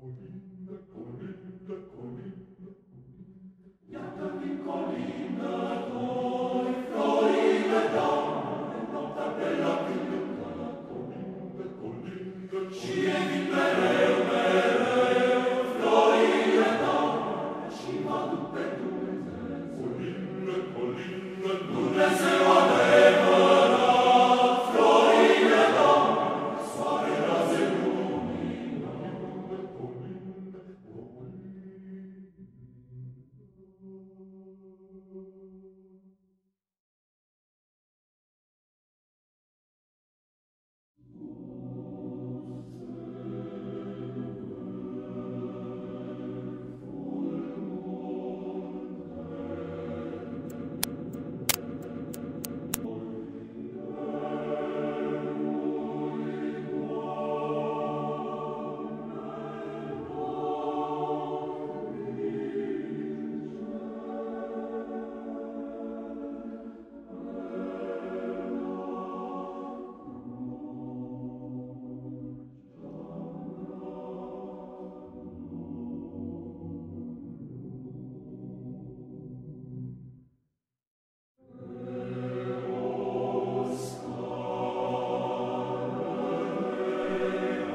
Colinda, colinda, colinda, colinda. Gli colinda tuoi, florida donna, e nota bella più colinda, colinda, Ci Amen.